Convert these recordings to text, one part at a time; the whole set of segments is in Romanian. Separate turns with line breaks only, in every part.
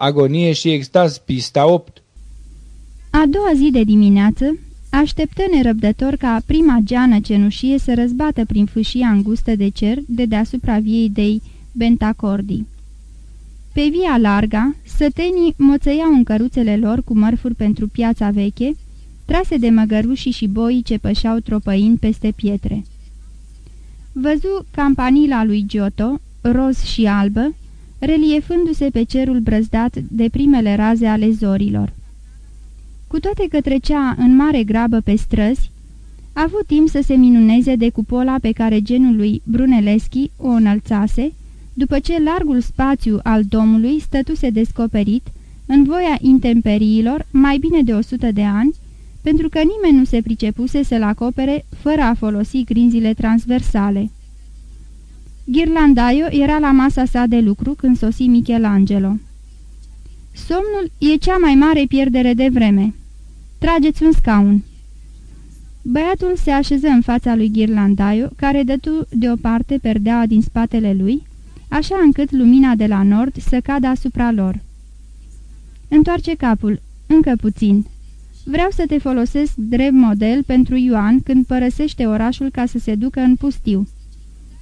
Agonie și extaz, pista 8
A doua zi de dimineață, așteptă nerăbdător ca prima geană cenușie să răzbată prin fâșia îngustă de cer de deasupra viei dei Bentacordi. Pe via larga, sătenii moțăiau în căruțele lor cu mărfuri pentru piața veche, trase de măgărușii și boii ce pășeau tropăind peste pietre. Văzu campanila lui Giotto, roz și albă, reliefându-se pe cerul brăzdat de primele raze ale zorilor. Cu toate că trecea în mare grabă pe străzi, a avut timp să se minuneze de cupola pe care genul lui Brunelleschi o înălțase, după ce largul spațiu al domului stătuse descoperit, în voia intemperiilor, mai bine de o sută de ani, pentru că nimeni nu se pricepuse să-l acopere fără a folosi grinzile transversale. Ghirlandaio era la masa sa de lucru când sosi Michelangelo. Somnul e cea mai mare pierdere de vreme. Trageți un scaun. Băiatul se așeză în fața lui Ghirlandaio, care dătu deoparte perdeaua din spatele lui, așa încât lumina de la nord să cadă asupra lor. Întoarce capul, încă puțin. Vreau să te folosesc drept model pentru Ioan când părăsește orașul ca să se ducă în pustiu.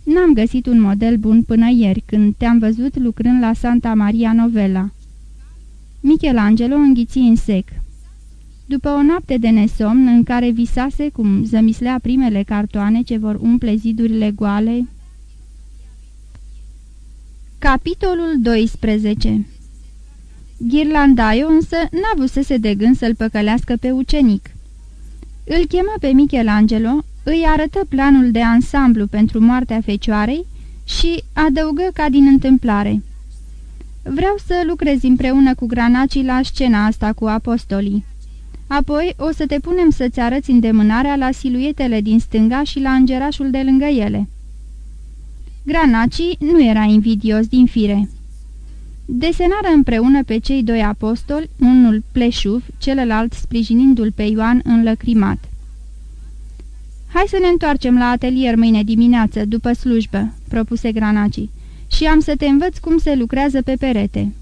N-am găsit un model bun până ieri, când te-am văzut lucrând la Santa Maria Novella. Michelangelo înghiți în sec. După o noapte de nesomn în care visase cum zămislea primele cartoane ce vor umple zidurile goale... Capitolul 12 Ghirlandaio însă n-avusese de gând să-l păcălească pe ucenic. Îl chemă pe Michelangelo, îi arătă planul de ansamblu pentru moartea fecioarei și adăugă ca din întâmplare. Vreau să lucrezi împreună cu granacii la scena asta cu apostolii. Apoi o să te punem să-ți arăți îndemânarea la siluetele din stânga și la îngerașul de lângă ele. Granacii nu era invidios din fire. Desenară împreună pe cei doi apostoli, unul pleșuv, celălalt sprijinindu-l pe Ioan înlăcrimat. Hai să ne întoarcem la atelier mâine dimineață, după slujbă," propuse Granaci, și am să te învăț cum se lucrează pe perete."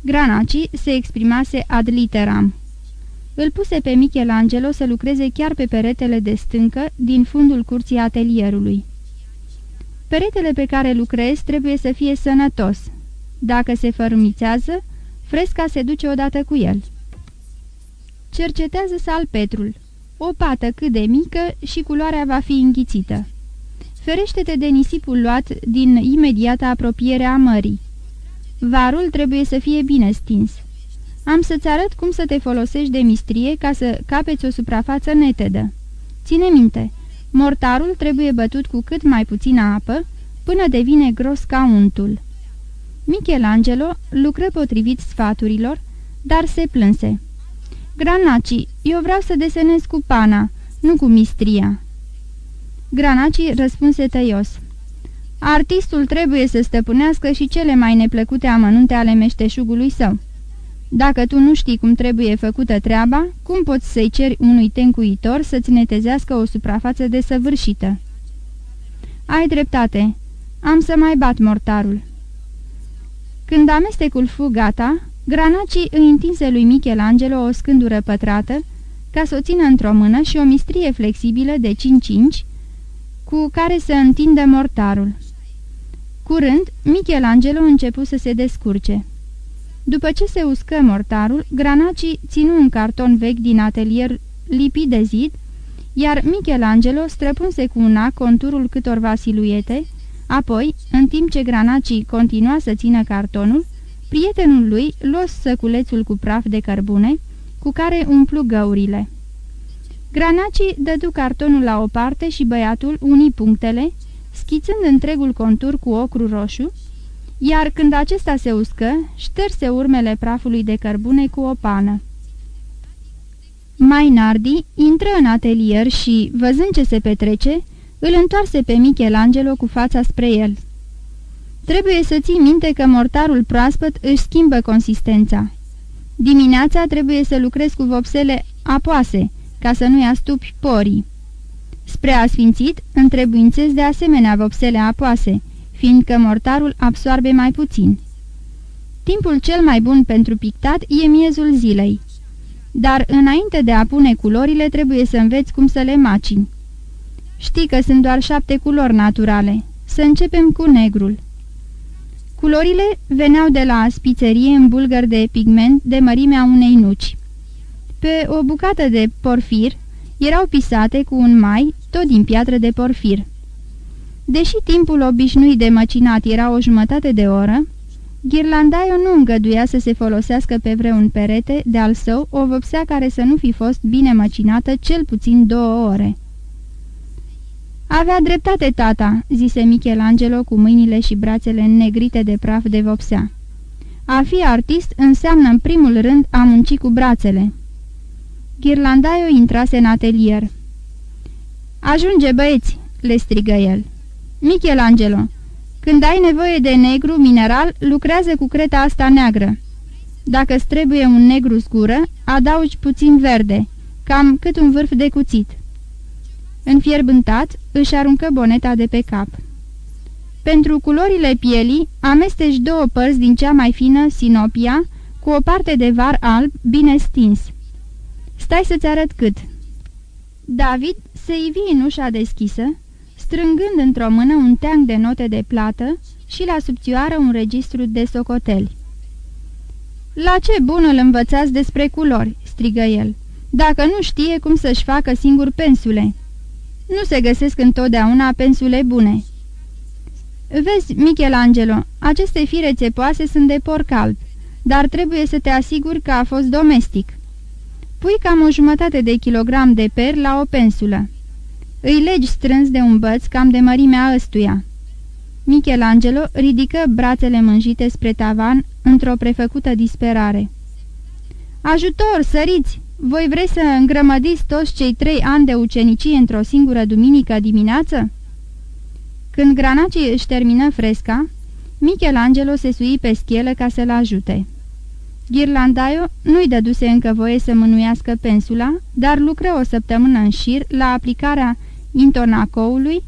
Granaci se exprimase ad literam. Îl puse pe Michelangelo să lucreze chiar pe peretele de stâncă din fundul curții atelierului. Peretele pe care lucrezi trebuie să fie sănătos. Dacă se fărâmițează, fresca se duce odată cu el. Cercetează salpetrul o pată cât de mică și culoarea va fi înghițită. Ferește-te de nisipul luat din imediata apropiere a mării. Varul trebuie să fie bine stins. Am să-ți arăt cum să te folosești de mistrie ca să capeți o suprafață netedă. Ține minte, mortarul trebuie bătut cu cât mai puțină apă până devine gros ca untul. Michelangelo lucră potrivit sfaturilor, dar se plânse. Granaci, eu vreau să desenez cu pana, nu cu mistria." Granaci răspunse tăios. Artistul trebuie să stăpânească și cele mai neplăcute amănunte ale meșteșugului său. Dacă tu nu știi cum trebuie făcută treaba, cum poți să-i ceri unui tencuitor să-ți netezească o suprafață desăvârșită? Ai dreptate. Am să mai bat mortarul. Când amestecul fu gata, Granaci îi întinse lui Michelangelo o scândură pătrată, ca să o țină într-o mână și o mistrie flexibilă de 5-5, cu care să întindă mortarul. Curând, Michelangelo începu să se descurce. După ce se uscă mortarul, Granaci ținu un carton vechi din atelier lipit de zid, iar Michelangelo străpunse cu una conturul câtorva siluete, apoi, în timp ce Granaci continua să țină cartonul, Prietenul lui luă săculețul cu praf de cărbune, cu care umplu găurile. Granaci dădu cartonul la o parte și băiatul uni punctele, schițând întregul contur cu ocru roșu, iar când acesta se uscă, șterse urmele prafului de cărbune cu o pană. Mai Nardi intră în atelier și, văzând ce se petrece, îl întoarse pe Michelangelo cu fața spre el. Trebuie să ții minte că mortarul proaspăt își schimbă consistența. Dimineața trebuie să lucrezi cu vopsele apoase, ca să nu-i astupi porii. Spre asfințit, întrebuințezi de asemenea vopsele apoase, fiindcă mortarul absoarbe mai puțin. Timpul cel mai bun pentru pictat e miezul zilei. Dar înainte de a pune culorile, trebuie să înveți cum să le macini. Știi că sunt doar șapte culori naturale. Să începem cu negrul. Culorile veneau de la spițerie în bulgări de pigment de mărimea unei nuci. Pe o bucată de porfir erau pisate cu un mai, tot din piatră de porfir. Deși timpul obișnuit de măcinat era o jumătate de oră, Ghirlandaio nu îngăduia să se folosească pe vreun perete de al său o vopsea care să nu fi fost bine măcinată cel puțin două ore. Avea dreptate tata," zise Michelangelo cu mâinile și brațele înnegrite de praf de vopsea. A fi artist înseamnă în primul rând a munci cu brațele." Ghirlandaio intrase în atelier. Ajunge, băieți!" le strigă el. Michelangelo, când ai nevoie de negru mineral, lucrează cu creta asta neagră. Dacă-ți trebuie un negru scură, adaugi puțin verde, cam cât un vârf de cuțit. Înfierbântat, își aruncă boneta de pe cap. Pentru culorile pielii, amesteci două părți din cea mai fină sinopia cu o parte de var alb bine stins. Stai să-ți arăt cât. David se ivi în ușa deschisă, strângând într-o mână un teanc de note de plată și la subțioară un registru de socoteli. La ce bun îl învățați despre culori?" strigă el. Dacă nu știe cum să-și facă singur pensule." Nu se găsesc întotdeauna pensule bune." Vezi, Michelangelo, aceste fire țepoase sunt de porc alb, dar trebuie să te asiguri că a fost domestic. Pui cam o jumătate de kilogram de per la o pensulă. Îi legi strâns de un băț cam de mărimea ăstuia. Michelangelo ridică brațele mânjite spre tavan într-o prefăcută disperare. Ajutor, săriți! Voi vrei să îngrămădiți toți cei trei ani de ucenicie într-o singură duminică dimineață?" Când granacii își termină fresca, Michelangelo se sui pe schelă ca să-l ajute. Ghirlandaio nu-i dăduse încă voie să mânuiască pensula, dar lucră o săptămână în șir la aplicarea intonacoului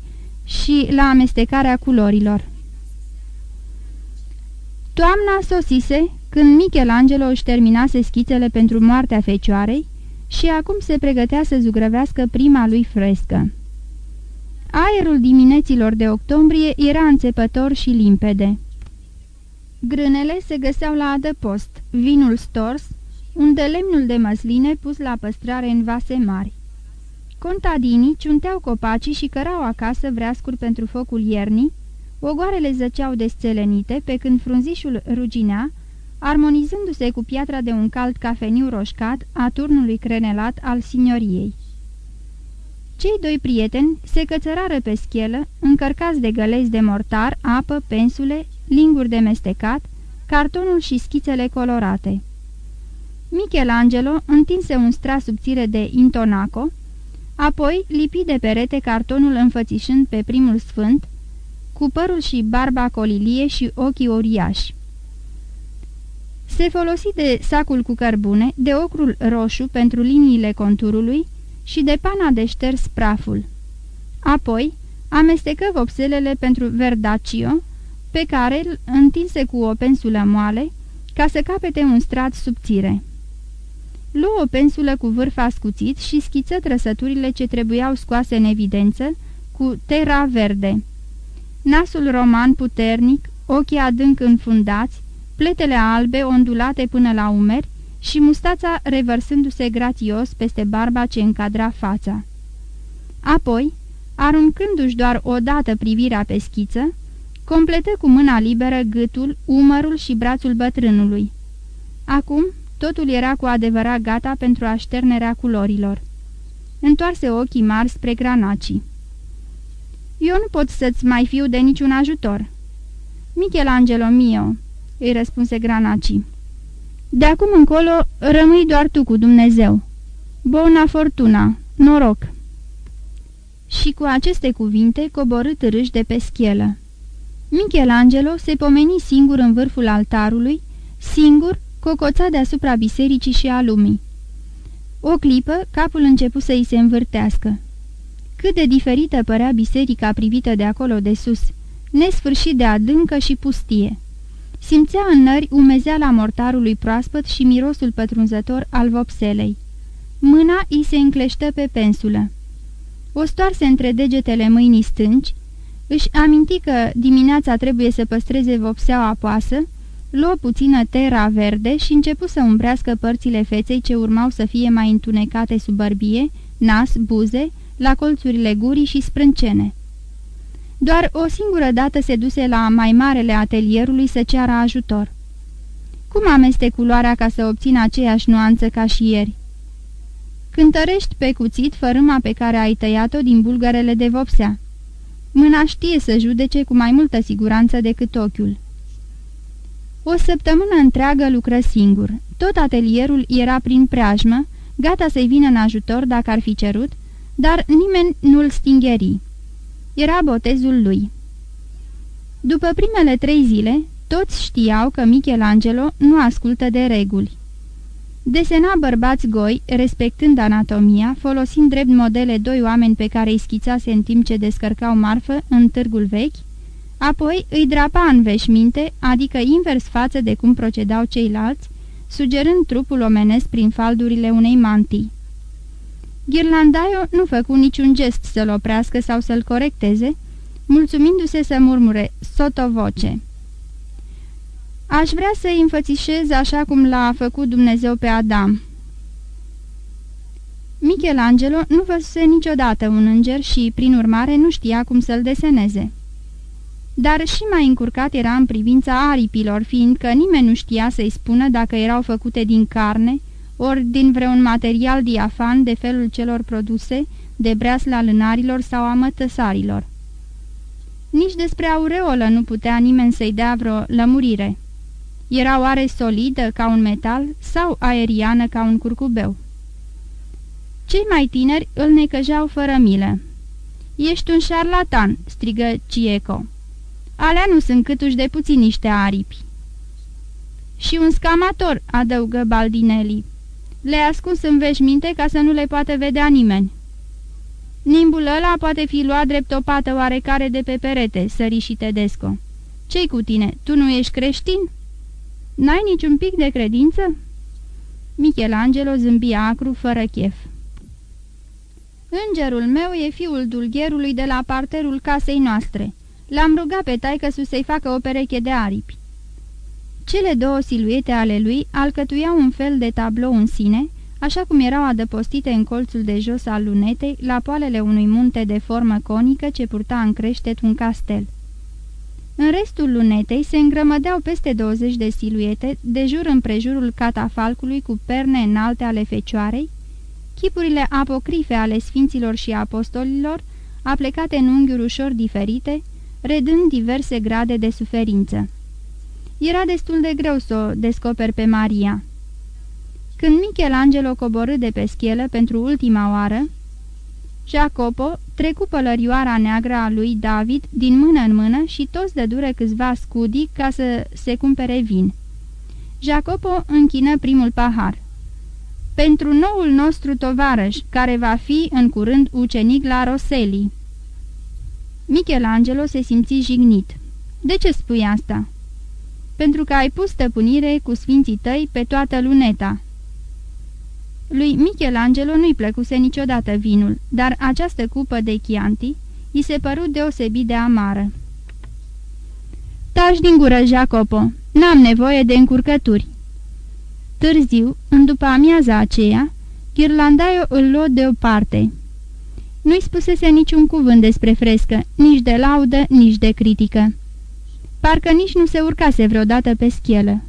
și la amestecarea culorilor. Toamna sosise când Michelangelo își terminase schițele pentru moartea fecioarei și acum se pregătea să zugrăvească prima lui frescă. Aerul dimineților de octombrie era înțepător și limpede. Grânele se găseau la adăpost, vinul stors, unde lemnul de măsline pus la păstrare în vase mari. Contadinii ciunteau copacii și cărau acasă vreascuri pentru focul iernii, ogoarele zăceau desțelenite, pe când frunzișul ruginea, armonizându-se cu piatra de un cald cafeniu roșcat a turnului crenelat al signoriei. Cei doi prieteni se cățărară pe schelă, încărcați de gălezi de mortar, apă, pensule, linguri de mestecat, cartonul și schițele colorate. Michelangelo întinse un stras subțire de intonaco, apoi lipi de perete cartonul înfățișând pe primul sfânt, cu părul și barba colilie și ochii uriași. Se folosi de sacul cu cărbune, de ocrul roșu pentru liniile conturului și de pana de șters praful. Apoi amestecă vopselele pentru verdacio, pe care îl întinse cu o pensulă moale, ca să capete un strat subțire. Luă o pensulă cu vârf ascuțit și schiță trăsăturile ce trebuiau scoase în evidență cu terra verde. Nasul roman puternic, ochii adânc înfundați, pletele albe ondulate până la umeri și mustața revărsându-se grațios peste barba ce încadra fața. Apoi, aruncându-și doar o dată privirea pe schiță, completă cu mâna liberă gâtul, umărul și brațul bătrânului. Acum, totul era cu adevărat gata pentru așternerea culorilor. Întoarse ochii mari spre granacii. Eu nu pot să-ți mai fiu de niciun ajutor." Michelangelo mio," îi răspunse Granaci. De acum încolo rămâi doar tu cu Dumnezeu. Bona fortuna, noroc." Și cu aceste cuvinte coborât râși de pe schelă. Michelangelo se pomeni singur în vârful altarului, singur, cocoța deasupra bisericii și a lumii. O clipă, capul începu să îi se învârtească. Cât de diferită părea biserica privită de acolo de sus, nesfârșit de adâncă și pustie. Simțea în nări umezeala mortarului proaspăt și mirosul pătrunzător al vopselei. Mâna îi se încleștă pe pensulă. O stoarse între degetele mâinii stânci, își aminti că dimineața trebuie să păstreze vopseaua apoasă, luă puțină tera verde și începu să umbrească părțile feței ce urmau să fie mai întunecate sub bărbie, nas, buze, la colțurile gurii și sprâncene. Doar o singură dată se duse la mai marele atelierului să ceară ajutor. Cum ameste culoarea ca să obțină aceeași nuanță ca și ieri? Cântărești pe cuțit fărâma pe care ai tăiat-o din bulgărele de vopsea. Mâna știe să judece cu mai multă siguranță decât ochiul. O săptămână întreagă lucră singur. Tot atelierul era prin preajmă, gata să-i vină în ajutor dacă ar fi cerut, dar nimeni nu-l stingeri. Era botezul lui. După primele trei zile, toți știau că Michelangelo nu ascultă de reguli. Desena bărbați goi, respectând anatomia, folosind drept modele doi oameni pe care îi schițase în timp ce descărcau marfă în târgul vechi, apoi îi drapa în veșminte, adică invers față de cum procedau ceilalți, sugerând trupul omenesc prin faldurile unei mantii. Ghirlandaio nu făcu niciun gest să-l oprească sau să-l corecteze, mulțumindu-se să murmure sotovoce. Aș vrea să-i înfățișez așa cum l-a făcut Dumnezeu pe Adam." Michelangelo nu văzuse niciodată un înger și, prin urmare, nu știa cum să-l deseneze. Dar și mai încurcat era în privința aripilor, fiindcă nimeni nu știa să-i spună dacă erau făcute din carne, ori din vreun material diafan de felul celor produse de breasla lânarilor sau a mătăsarilor. Nici despre aureolă nu putea nimeni să-i dea vreo lămurire. Era oare solidă ca un metal sau aeriană ca un curcubeu? Cei mai tineri îl necăjeau fără milă. Ești un șarlatan!" strigă Cieco. Alea nu sunt câtuși de puțin niște aripi." Și un scamator," adăugă Baldinelli. Le-a ascuns în veșminte ca să nu le poată vedea nimeni." Nimbul ăla poate fi luat drept o pată oarecare de pe perete," sări și Tedesco. Ce-i cu tine? Tu nu ești creștin?" N-ai niciun pic de credință?" Michelangelo zâmbia acru, fără chef. Îngerul meu e fiul dulgherului de la parterul casei noastre. L-am rugat pe taică să-i facă o pereche de aripi. Cele două siluete ale lui alcătuiau un fel de tablou în sine, așa cum erau adăpostite în colțul de jos al lunetei, la poalele unui munte de formă conică ce purta în creștet un castel. În restul lunetei se îngrămădeau peste 20 de siluete, de jur împrejurul catafalcului cu perne înalte ale fecioarei, chipurile apocrife ale sfinților și apostolilor, aplecate în unghiuri ușor diferite, redând diverse grade de suferință. Era destul de greu să o descoperi pe Maria. Când Michelangelo coborâ de pe schelă pentru ultima oară, Jacopo trecu pălărioara neagră a lui David din mână în mână și toți dădură câțiva scudi ca să se cumpere vin. Jacopo închină primul pahar. Pentru noul nostru tovarăș, care va fi în curând ucenic la Roseli. Michelangelo se simți jignit. De ce spui asta?" Pentru că ai pus stăpânire cu sfinții tăi pe toată luneta." Lui Michelangelo nu-i plăcuse niciodată vinul, dar această cupă de Chianti i se păru deosebit de amară. Taci din gură, Jacopo, n-am nevoie de încurcături." Târziu, în după amiaza aceea, Ghirlandaio îl luă deoparte. Nu-i spusese niciun cuvânt despre frescă, nici de laudă, nici de critică. Parcă nici nu se urcase vreodată pe schelă.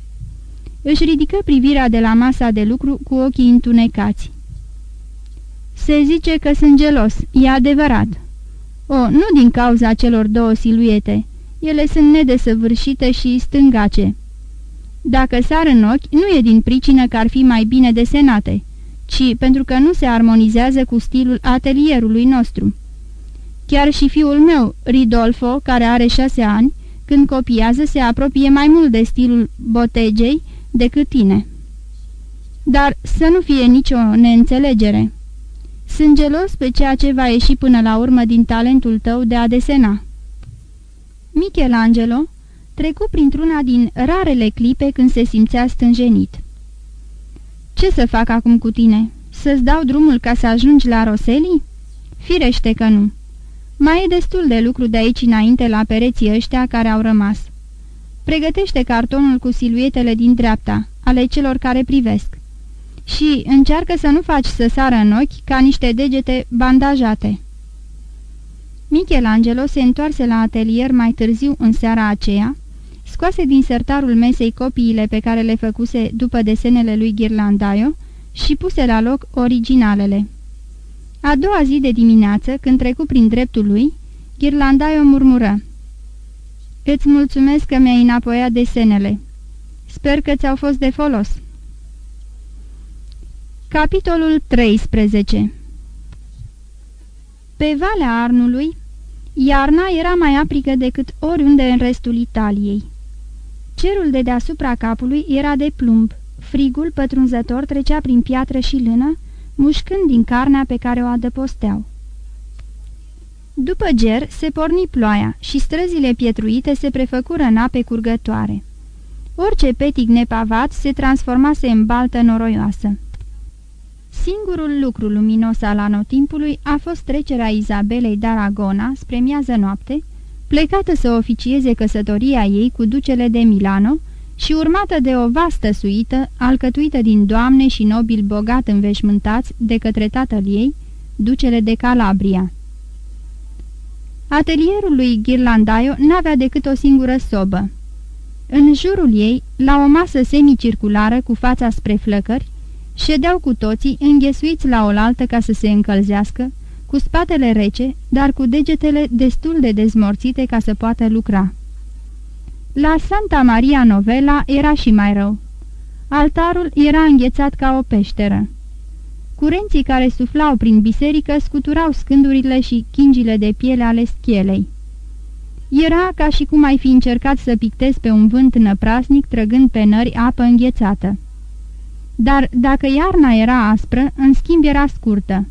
Își ridică privirea de la masa de lucru cu ochii întunecați. Se zice că sunt gelos, e adevărat. O, nu din cauza celor două siluete. Ele sunt nedesăvârșite și stângace. Dacă sar în ochi, nu e din pricină că ar fi mai bine desenate, ci pentru că nu se armonizează cu stilul atelierului nostru. Chiar și fiul meu, Ridolfo, care are șase ani, când copiază se apropie mai mult de stilul botegei decât tine. Dar să nu fie nicio neînțelegere. Sunt gelos pe ceea ce va ieși până la urmă din talentul tău de a desena. Michelangelo trecu printr-una din rarele clipe când se simțea stânjenit. Ce să fac acum cu tine? Să-ți dau drumul ca să ajungi la Roseli?" Firește că nu. Mai e destul de lucru de aici înainte la pereții ăștia care au rămas. Pregătește cartonul cu siluetele din dreapta, ale celor care privesc. Și încearcă să nu faci să sară în ochi ca niște degete bandajate. Michelangelo se întoarse la atelier mai târziu în seara aceea, scoase din sertarul mesei copiile pe care le făcuse după desenele lui Ghirlandaio și puse la loc originalele. A doua zi de dimineață, când trecu prin dreptul lui, Ghirlandaio murmură. Îți mulțumesc că mi-ai înapoiat desenele. Sper că ți-au fost de folos." Capitolul 13 Pe Valea Arnului, iarna era mai aprigă decât oriunde în restul Italiei. Cerul de deasupra capului era de plumb, frigul pătrunzător trecea prin piatră și lână, mușcând din carnea pe care o adăposteau. După ger se porni ploaia și străzile pietruite se prefăcură în ape curgătoare. Orice petic nepavat se transformase în baltă noroioasă. Singurul lucru luminos al anotimpului a fost trecerea Izabelei d'Aragona spre miază noapte, plecată să oficieze căsătoria ei cu ducele de Milano și urmată de o vastă suită, alcătuită din doamne și nobili bogat înveșmântați de către tatăl ei, ducele de Calabria. Atelierul lui Ghirlandaio n-avea decât o singură sobă. În jurul ei, la o masă semicirculară cu fața spre flăcări, ședeau cu toții înghesuiți la oaltă ca să se încălzească, cu spatele rece, dar cu degetele destul de dezmorțite ca să poată lucra. La Santa Maria Novella era și mai rău. Altarul era înghețat ca o peșteră. Curenții care suflau prin biserică scuturau scândurile și chingile de piele ale schelei. Era ca și cum ai fi încercat să pictezi pe un vânt năprasnic trăgând pe nări apă înghețată. Dar dacă iarna era aspră, în schimb era scurtă.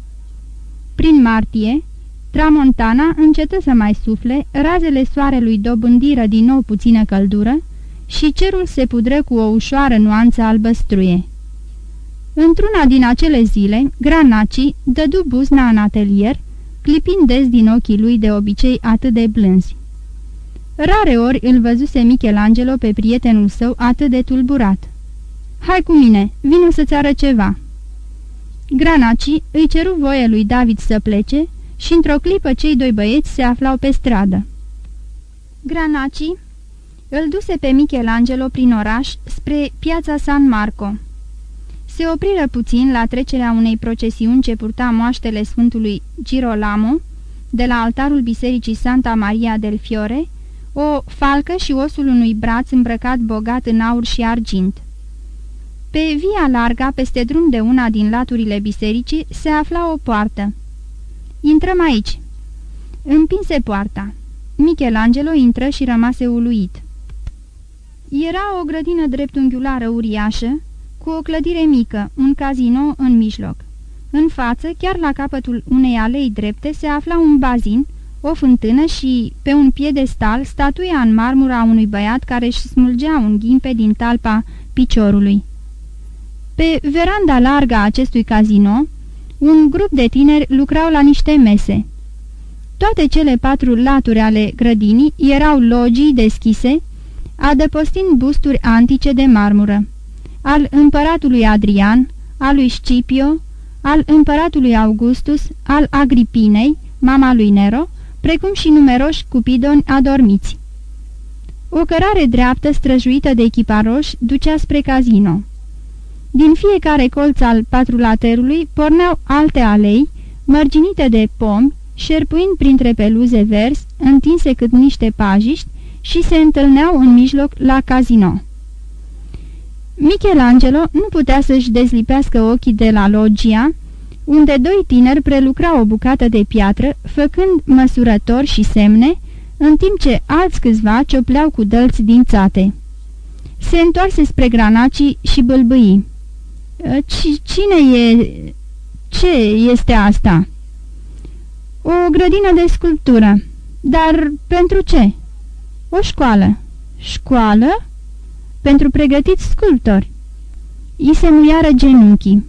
Prin martie, Tramontana încetă să mai sufle, razele soarelui dobândiră din nou puțină căldură și cerul se pudră cu o ușoară nuanță albăstruie. Într-una din acele zile, Granaci dădu buzna în atelier, clipind des din ochii lui de obicei atât de blânzi. Rare ori îl văzuse Michelangelo pe prietenul său atât de tulburat. Hai cu mine, vino să-ți arăt ceva." Granaci îi ceru voie lui David să plece și într-o clipă cei doi băieți se aflau pe stradă. Granaci îl duse pe Michelangelo prin oraș spre piața San Marco. Se opriră puțin la trecerea unei procesiuni ce purta moaștele Sfântului Girolamo de la altarul bisericii Santa Maria del Fiore, o falcă și osul unui braț îmbrăcat bogat în aur și argint. Pe via larga, peste drum de una din laturile bisericii, se afla o poartă. Intrăm aici." Împinse poarta. Michelangelo intră și rămase uluit. Era o grădină dreptunghiulară uriașă, cu o clădire mică, un casino în mijloc. În față, chiar la capătul unei alei drepte, se afla un bazin, o fântână și, pe un piedestal, statuia în marmura unui băiat care își smulgea un ghimpe din talpa piciorului. Pe veranda largă a acestui casino, un grup de tineri lucrau la niște mese. Toate cele patru laturi ale grădinii erau logii deschise, adăpostind busturi antice de marmură, al împăratului Adrian, al lui Scipio, al împăratului Augustus, al Agripinei, mama lui Nero, precum și numeroși cupidoni adormiți. O cărare dreaptă străjuită de echiparoși ducea spre casino. Din fiecare colț al patrulaterului porneau alte alei, mărginite de pomi, șerpuind printre peluze verzi, întinse cât niște pajiști, și se întâlneau în mijloc la casino. Michelangelo nu putea să-și dezlipească ochii de la logia, unde doi tineri prelucrau o bucată de piatră, făcând măsurători și semne, în timp ce alți câțiva ciopleau cu dălți dințate. Se întoarse spre granacii și bâlbâii. Cine e... Ce este asta?" O grădină de sculptură. Dar pentru ce?" O școală." Școală? Pentru pregătiți sculptori. I se muiară genunchii.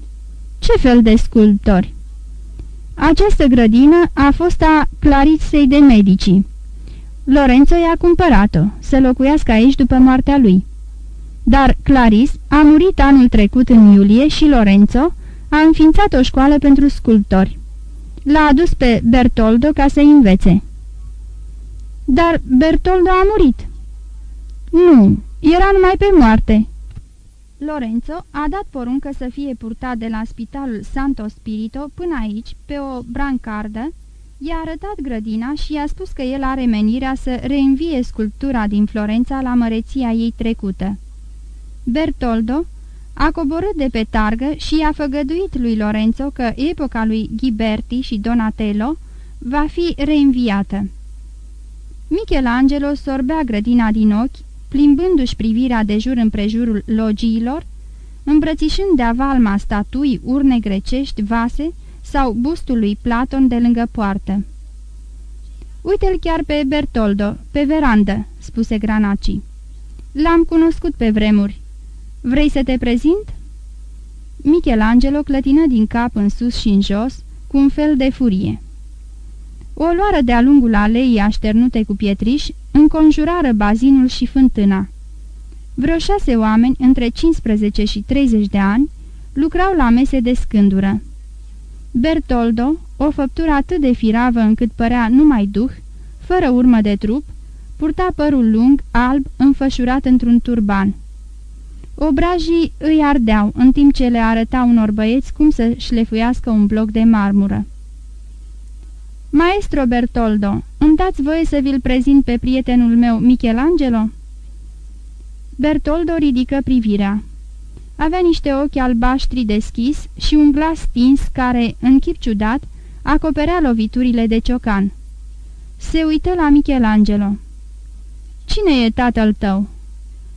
Ce fel de sculptori? Această grădină a fost a Clariței de Medici. Lorenzo i-a cumpărat-o, să locuiască aici după moartea lui. Dar Claris a murit anul trecut în iulie și Lorenzo a înființat o școală pentru sculptori. L-a adus pe Bertoldo ca să învețe. Dar Bertoldo a murit. Nu, era numai pe moarte. Lorenzo a dat poruncă să fie purtat de la spitalul Santo Spirito până aici, pe o brancardă, i-a arătat grădina și i-a spus că el are menirea să reînvie sculptura din Florența la măreția ei trecută. Bertoldo a coborât de pe targă și i-a făgăduit lui Lorenzo că epoca lui Ghiberti și Donatello va fi reînviată. Michelangelo sorbea grădina din ochi, plimbându-și privirea de jur împrejurul logiilor, îmbrățișând de avalma statui, urne grecești, vase sau bustul lui Platon de lângă poartă. Uite-l chiar pe Bertoldo, pe verandă," spuse Granaci. L-am cunoscut pe vremuri. Vrei să te prezint?" Michelangelo clătină din cap în sus și în jos, cu un fel de furie. O luară de-a lungul aleii așternute cu pietriș, înconjurară bazinul și fântâna. Vreo șase oameni, între 15 și 30 de ani, lucrau la mese de scândură. Bertoldo, o făptură atât de firavă încât părea numai duh, fără urmă de trup, purta părul lung, alb, înfășurat într-un turban. Obrajii îi ardeau, în timp ce le arăta unor băieți cum să șlefuiască un bloc de marmură. Maestro Bertoldo, îmi dați voie să vi-l prezint pe prietenul meu, Michelangelo?" Bertoldo ridică privirea. Avea niște ochi albaștri deschis și un glas stins care, în chip ciudat, acoperea loviturile de ciocan. Se uită la Michelangelo. Cine e tatăl tău?"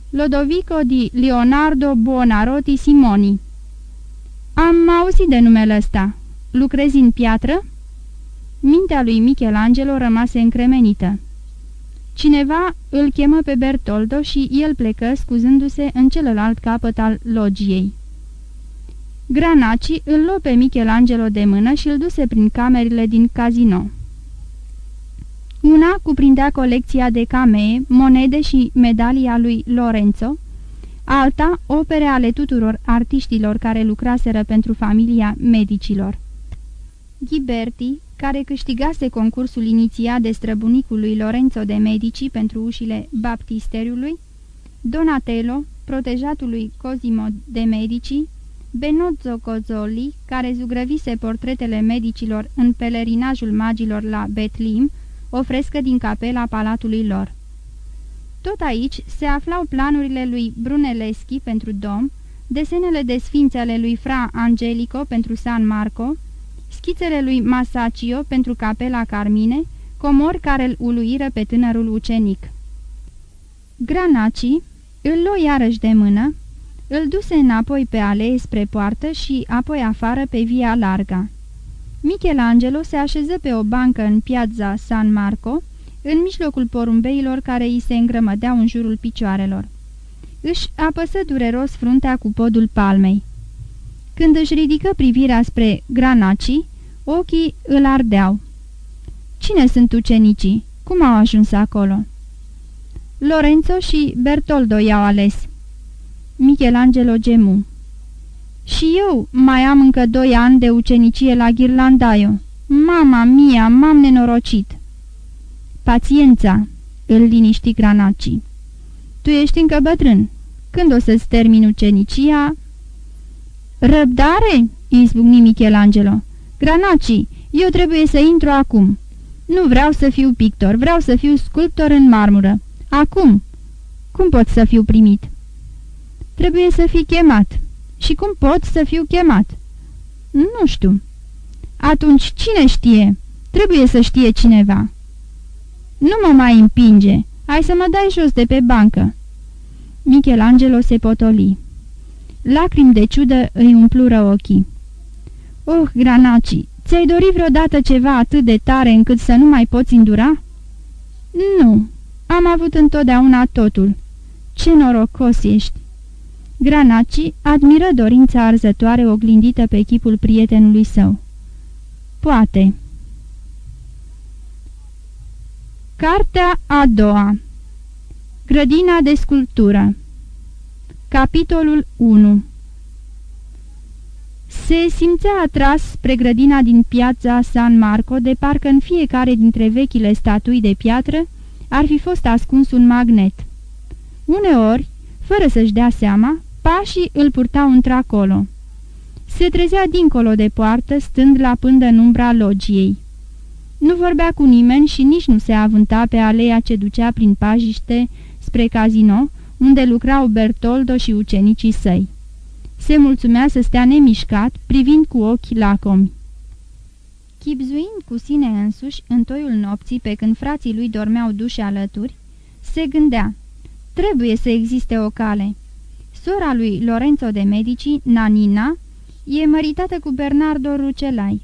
Lodovico di Leonardo Buonarroti Simoni." Am auzit de numele ăsta. Lucrezi în piatră?" Mintea lui Michelangelo rămase încremenită. Cineva îl chemă pe Bertoldo și el plecă scuzându-se în celălalt capăt al logiei. Granaci îl luă pe Michelangelo de mână și îl duse prin camerele din casino. Una cuprindea colecția de camee, monede și medalia lui Lorenzo, alta opere ale tuturor artiștilor care lucraseră pentru familia medicilor. Ghiberti, care câștigase concursul inițiat de străbunicul lui Lorenzo de Medici pentru ușile baptisteriului, Donatello, protejatul lui Cosimo de Medici, Benozzo Cozzoli, care zugrăvise portretele medicilor în pelerinajul magilor la Betlim, o frescă din capela palatului lor. Tot aici se aflau planurile lui Brunelleschi pentru dom, desenele de sfințe ale lui Fra Angelico pentru San Marco, schițele lui Masaccio pentru capela Carmine, comori care îl uluiră pe tânărul ucenic. Granaci îl luă iarăși de mână, îl duse înapoi pe alee spre poartă și apoi afară pe via larga. Michelangelo se așeză pe o bancă în piața San Marco, în mijlocul porumbeilor care îi se îngrămădeau în jurul picioarelor. Își apăsă dureros fruntea cu podul palmei. Când își ridică privirea spre Granaci, ochii îl ardeau. Cine sunt ucenicii? Cum au ajuns acolo?" Lorenzo și Bertoldo i-au ales." Michelangelo gemu. Și eu mai am încă doi ani de ucenicie la Ghirlandaio. Mama mia, m-am nenorocit." Pațiența," îl liniști Granaci. Tu ești încă bătrân. Când o să-ți termin ucenicia, Răbdare?" izbucni Michelangelo. Granaci, eu trebuie să intru acum. Nu vreau să fiu pictor, vreau să fiu sculptor în marmură. Acum. Cum pot să fiu primit?" Trebuie să fii chemat." Și cum pot să fiu chemat?" Nu știu." Atunci cine știe? Trebuie să știe cineva." Nu mă mai împinge. Hai să mă dai jos de pe bancă." Michelangelo se potoli. Lacrimi de ciudă îi umplură ochii. Oh, Granaci, ți-ai dorit vreodată ceva atât de tare încât să nu mai poți îndura?" Nu, am avut întotdeauna totul," Ce norocos ești!" Granaci admiră dorința arzătoare oglindită pe chipul prietenului său. Poate. Cartea a doua Grădina de sculptură Capitolul 1 Se simțea atras spre grădina din piața San Marco, de parcă în fiecare dintre vechile statui de piatră ar fi fost ascuns un magnet. Uneori, fără să-și dea seama, pașii îl purtau într-acolo. Se trezea dincolo de poartă, stând la pândă în umbra logiei. Nu vorbea cu nimeni și nici nu se avânta pe aleea ce ducea prin pajiște spre casino, unde lucrau Bertoldo și ucenicii săi. Se mulțumea să stea nemișcat, privind cu ochi lacomi. Chipzuind cu sine însuși, în toiul nopții, pe când frații lui dormeau duși alături, se gândea, trebuie să existe o cale. Sora lui Lorenzo de Medici, Nanina, e măritată cu Bernardo Rucelai.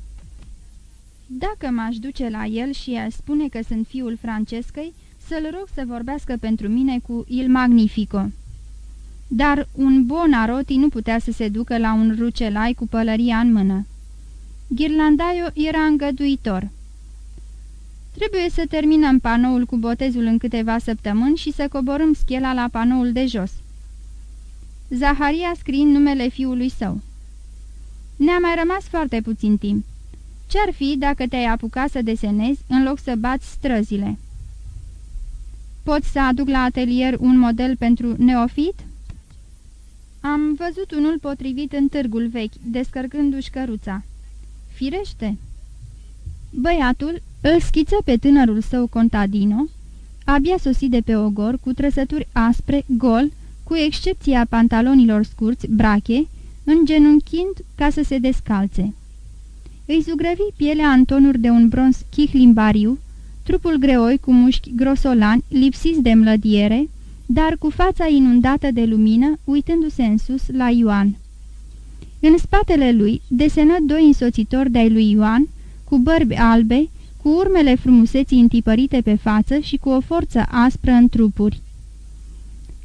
Dacă m-aș duce la el și aș spune că sunt fiul Francescăi, să-l rog să vorbească pentru mine cu Il Magnifico. Dar un Bonaroti nu putea să se ducă la un rucelai cu pălăria în mână. Ghirlandaio era îngăduitor. Trebuie să terminăm panoul cu botezul în câteva săptămâni și să coborâm schela la panoul de jos. Zaharia scriind numele fiului său. Ne-a mai rămas foarte puțin timp. Ce-ar fi dacă te-ai apucat să desenezi în loc să bați străzile? Poți să aduc la atelier un model pentru neofit? Am văzut unul potrivit în târgul vechi, descărcându-și căruța. Firește! Băiatul îl schiță pe tânărul său contadino, abia sosit de pe ogor, cu trăsături aspre, gol, cu excepția pantalonilor scurți, brache, îngenunchind ca să se descalțe. Îi zugrăvi pielea în tonuri de un bronz chihlimbariu, trupul greoi cu mușchi grosolani, lipsiți de mlădiere, dar cu fața inundată de lumină, uitându-se în sus la Ioan. În spatele lui desenă doi însoțitori de-ai lui Ioan, cu bărbi albe, cu urmele frumuseții întipărite pe față și cu o forță aspră în trupuri.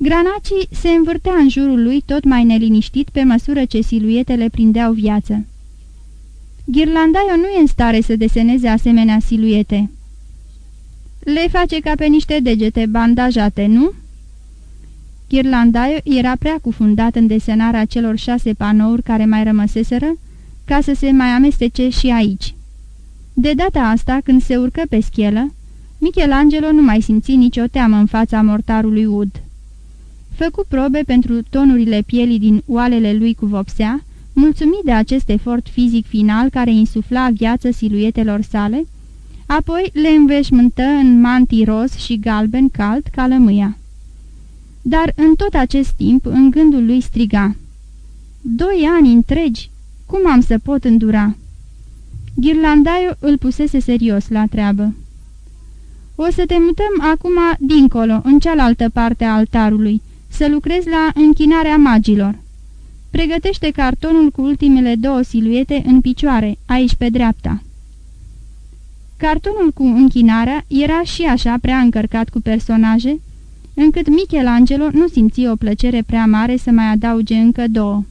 Granacii se învârtea în jurul lui tot mai neliniștit pe măsură ce siluetele prindeau viață. Ghirlandaio nu e în stare să deseneze asemenea siluete. Le face ca pe niște degete bandajate, nu?" Ghirlandaio era prea cufundat în desenarea celor șase panouri care mai rămăseseră, ca să se mai amestece și aici. De data asta, când se urcă pe schelă, Michelangelo nu mai simți nicio teamă în fața mortarului Wood. Făcu probe pentru tonurile pielii din oalele lui cu vopsea, mulțumit de acest efort fizic final care insufla viață siluetelor sale, apoi le înveșmântă în mantii roz și galben cald ca lămâia. Dar în tot acest timp, în gândul lui striga, Doi ani întregi? Cum am să pot îndura?" Ghirlandaio îl pusese serios la treabă. O să te mutăm acum dincolo, în cealaltă parte a altarului, să lucrezi la închinarea magilor. Pregătește cartonul cu ultimele două siluete în picioare, aici pe dreapta." Cartonul cu închinarea era și așa prea încărcat cu personaje, încât Michelangelo nu simți o plăcere prea mare să mai adauge încă două.